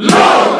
Lord!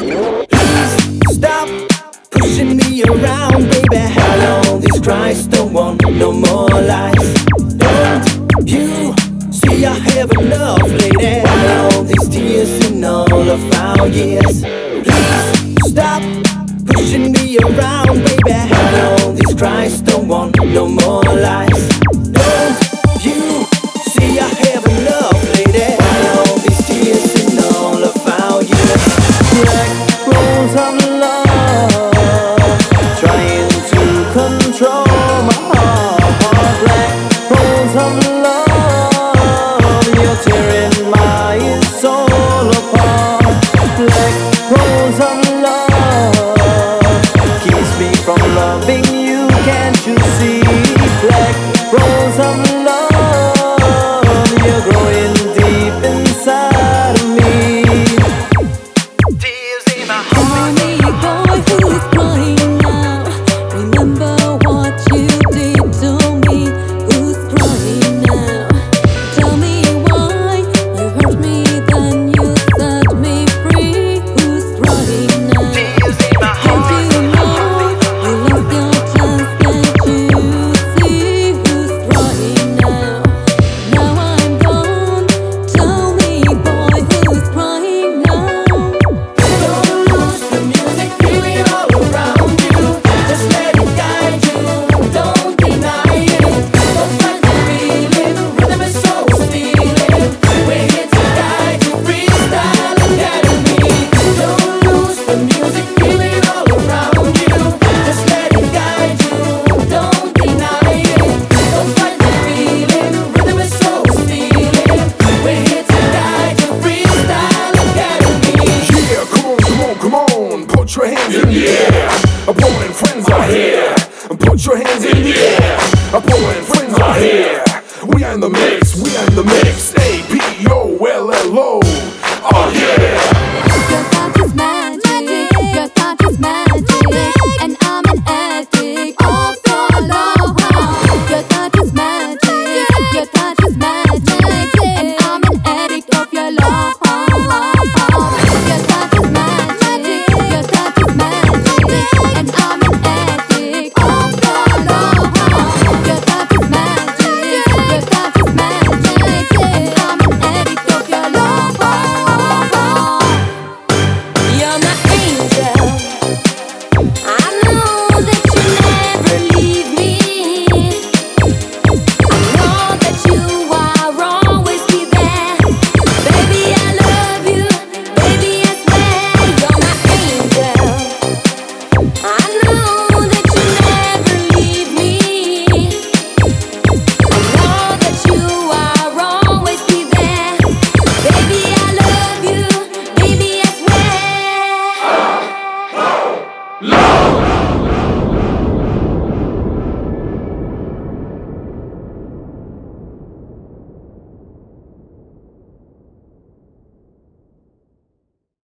Please stop pushing me around, baby. How long these cries don't want no more lies? Don't you see I have enough, lady? Why all these tears and all of our years? Please stop pushing me around, baby. How from Put your hands in the air. Our poet friends are here. We are in the mix.